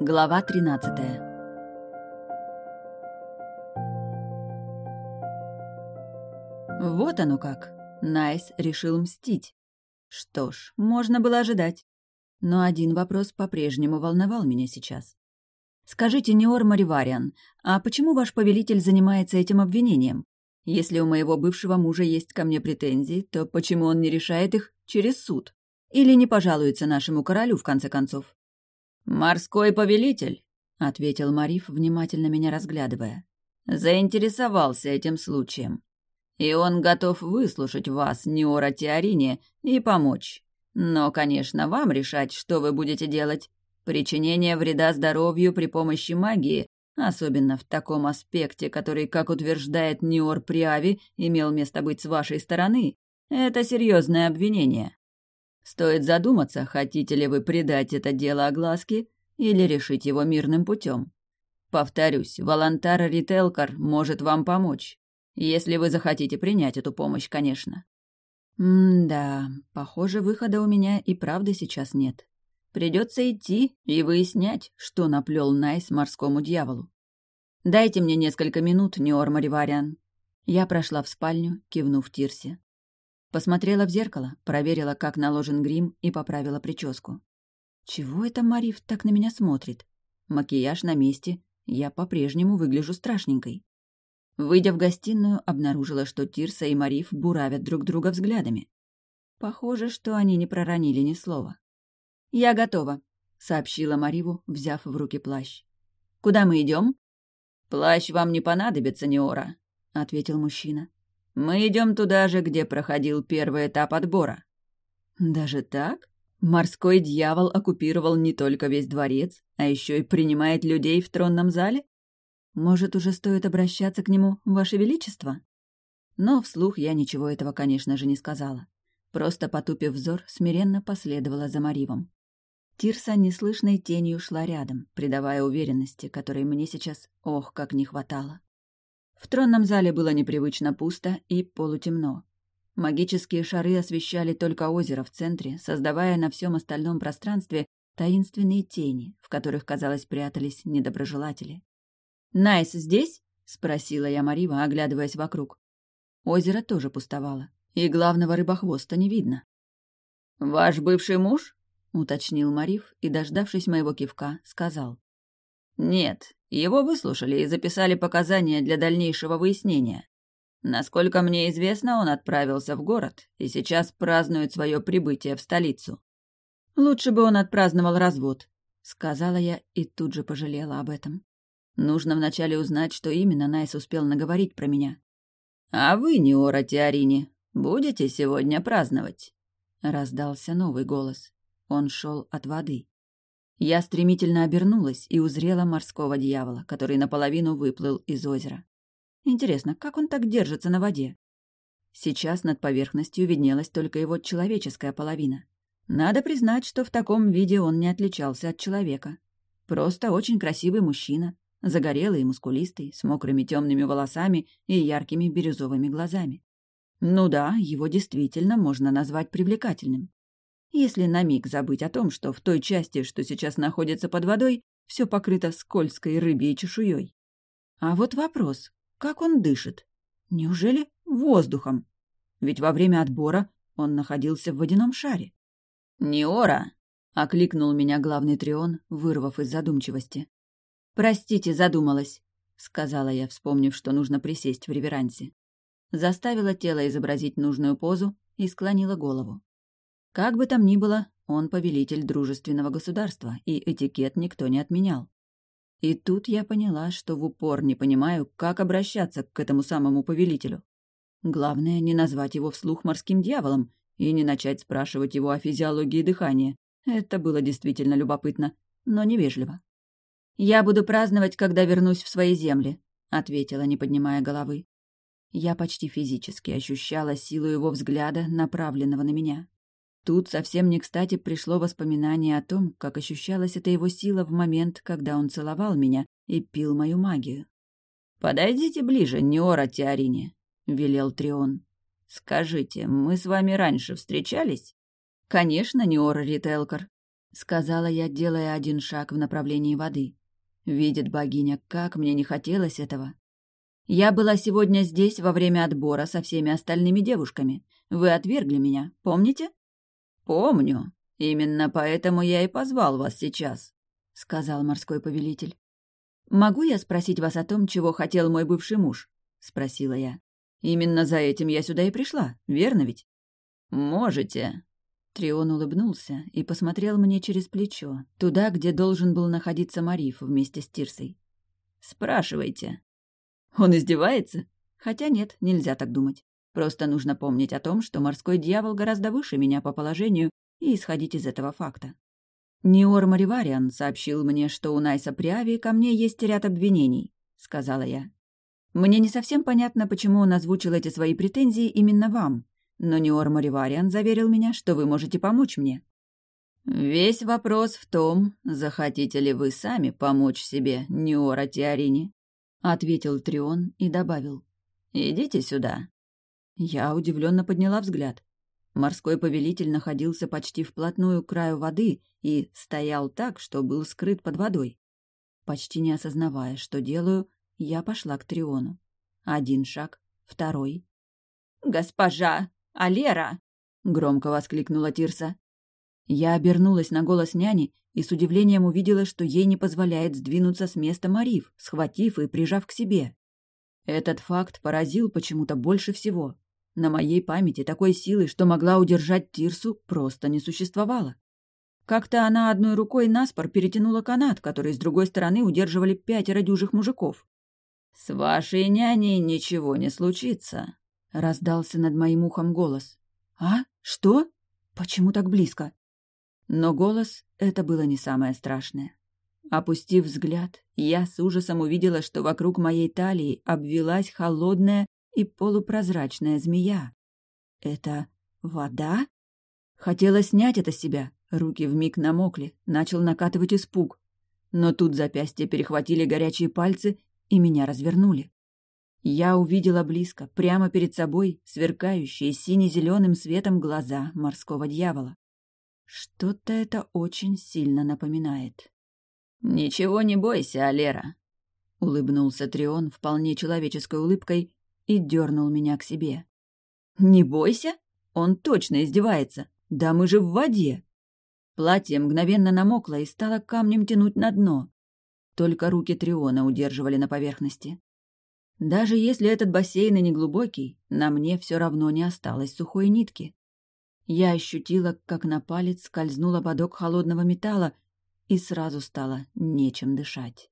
Глава 13 Вот оно как. Найс решил мстить. Что ж, можно было ожидать. Но один вопрос по-прежнему волновал меня сейчас. «Скажите, Неор Маривариан, а почему ваш повелитель занимается этим обвинением? Если у моего бывшего мужа есть ко мне претензии, то почему он не решает их через суд? Или не пожалуется нашему королю, в конце концов?» «Морской повелитель», — ответил Мариф, внимательно меня разглядывая. «Заинтересовался этим случаем. И он готов выслушать вас, Неора Теорине, и помочь. Но, конечно, вам решать, что вы будете делать. Причинение вреда здоровью при помощи магии, особенно в таком аспекте, который, как утверждает Ниор Приави, имел место быть с вашей стороны, это серьезное обвинение. Стоит задуматься, хотите ли вы предать это дело огласке или решить его мирным путем. Повторюсь, Волонтар Рителкар может вам помочь, если вы захотите принять эту помощь, конечно. М-да, похоже, выхода у меня и правда сейчас нет. Придется идти и выяснять, что наплел Найс морскому дьяволу. «Дайте мне несколько минут, Неор Маривариан». Я прошла в спальню, кивнув Тирсе. Посмотрела в зеркало, проверила, как наложен грим, и поправила прическу. Чего это Марив так на меня смотрит? Макияж на месте, я по-прежнему выгляжу страшненькой. Выйдя в гостиную, обнаружила, что Тирса и Марив буравят друг друга взглядами. Похоже, что они не проронили ни слова. «Я готова», — сообщила Мариву, взяв в руки плащ. «Куда мы идем? «Плащ вам не понадобится, Неора», — ответил мужчина. «Мы идем туда же, где проходил первый этап отбора». «Даже так? Морской дьявол оккупировал не только весь дворец, а еще и принимает людей в тронном зале? Может, уже стоит обращаться к нему, Ваше Величество?» Но вслух я ничего этого, конечно же, не сказала. Просто, потупив взор, смиренно последовала за Маривом. Тирса неслышной тенью шла рядом, придавая уверенности, которой мне сейчас, ох, как не хватало. В тронном зале было непривычно пусто и полутемно. Магические шары освещали только озеро в центре, создавая на всем остальном пространстве таинственные тени, в которых, казалось, прятались недоброжелатели. «Найс здесь?» — спросила я Марива, оглядываясь вокруг. Озеро тоже пустовало, и главного рыбохвоста не видно. «Ваш бывший муж?» — уточнил Марив и, дождавшись моего кивка, сказал. «Нет, его выслушали и записали показания для дальнейшего выяснения. Насколько мне известно, он отправился в город и сейчас празднует свое прибытие в столицу. Лучше бы он отпраздновал развод», — сказала я и тут же пожалела об этом. Нужно вначале узнать, что именно Найс успел наговорить про меня. «А вы, Неора Теорини, будете сегодня праздновать?» — раздался новый голос. Он шел от воды. Я стремительно обернулась и узрела морского дьявола, который наполовину выплыл из озера. Интересно, как он так держится на воде? Сейчас над поверхностью виднелась только его человеческая половина. Надо признать, что в таком виде он не отличался от человека. Просто очень красивый мужчина, загорелый и мускулистый, с мокрыми темными волосами и яркими бирюзовыми глазами. Ну да, его действительно можно назвать привлекательным. Если на миг забыть о том, что в той части, что сейчас находится под водой, все покрыто скользкой рыбьей чешуей. А вот вопрос, как он дышит? Неужели воздухом? Ведь во время отбора он находился в водяном шаре. «Неора!» — окликнул меня главный трион, вырвав из задумчивости. «Простите, задумалась», — сказала я, вспомнив, что нужно присесть в реверансе. Заставила тело изобразить нужную позу и склонила голову. Как бы там ни было, он повелитель дружественного государства, и этикет никто не отменял. И тут я поняла, что в упор не понимаю, как обращаться к этому самому повелителю. Главное, не назвать его вслух морским дьяволом и не начать спрашивать его о физиологии дыхания. Это было действительно любопытно, но невежливо. «Я буду праздновать, когда вернусь в свои земли», — ответила, не поднимая головы. Я почти физически ощущала силу его взгляда, направленного на меня. Тут совсем не кстати пришло воспоминание о том, как ощущалась эта его сила в момент, когда он целовал меня и пил мою магию. «Подойдите ближе, Неора Теорине», — велел Трион. «Скажите, мы с вами раньше встречались?» «Конечно, Неора Рителкар». — сказала я, делая один шаг в направлении воды. Видит богиня, как мне не хотелось этого. Я была сегодня здесь во время отбора со всеми остальными девушками. Вы отвергли меня, помните? Помню. Именно поэтому я и позвал вас сейчас, сказал морской повелитель. Могу я спросить вас о том, чего хотел мой бывший муж? спросила я. Именно за этим я сюда и пришла, верно ведь? Можете. Трион улыбнулся и посмотрел мне через плечо, туда, где должен был находиться Мариф вместе с Тирсой. Спрашивайте. Он издевается? Хотя нет, нельзя так думать. Просто нужно помнить о том, что морской дьявол гораздо выше меня по положению, и исходить из этого факта. «Ниор Маривариан сообщил мне, что у Найса Приави ко мне есть ряд обвинений», — сказала я. «Мне не совсем понятно, почему он озвучил эти свои претензии именно вам, но Ниор Маривариан заверил меня, что вы можете помочь мне». «Весь вопрос в том, захотите ли вы сами помочь себе, Ниора Тиарини», — ответил Трион и добавил. «Идите сюда». Я удивленно подняла взгляд. Морской повелитель находился почти вплотную к краю воды и стоял так, что был скрыт под водой. Почти не осознавая, что делаю, я пошла к Триону. Один шаг, второй. «Госпожа! Алера!» — громко воскликнула Тирса. Я обернулась на голос няни и с удивлением увидела, что ей не позволяет сдвинуться с места Марив, схватив и прижав к себе. Этот факт поразил почему-то больше всего. На моей памяти такой силы, что могла удержать Тирсу, просто не существовало. Как-то она одной рукой наспор перетянула канат, который с другой стороны удерживали пятеро дюжих мужиков. «С вашей няней ничего не случится», — раздался над моим ухом голос. «А? Что? Почему так близко?» Но голос — это было не самое страшное. Опустив взгляд, я с ужасом увидела, что вокруг моей талии обвелась холодная и полупрозрачная змея. Это вода? Хотела снять это с себя, руки вмиг намокли, начал накатывать испуг. Но тут запястья перехватили горячие пальцы и меня развернули. Я увидела близко, прямо перед собой, сверкающие сине-зеленым светом глаза морского дьявола. Что-то это очень сильно напоминает. «Ничего не бойся, Алера», — улыбнулся Трион вполне человеческой улыбкой и дернул меня к себе. «Не бойся? Он точно издевается. Да мы же в воде!» Платье мгновенно намокло и стало камнем тянуть на дно. Только руки Триона удерживали на поверхности. Даже если этот бассейн и не глубокий, на мне все равно не осталось сухой нитки. Я ощутила, как на палец скользнул ободок холодного металла, и сразу стало нечем дышать.